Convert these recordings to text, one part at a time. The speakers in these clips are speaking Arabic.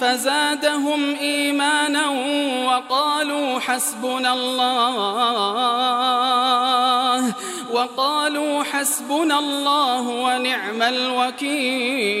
فزادهم إيمانا وقالوا حسبنا الله وقالوا حسبنا الله ونعم الوكيل.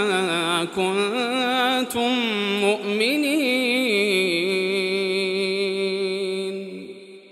كنتم مؤمنين.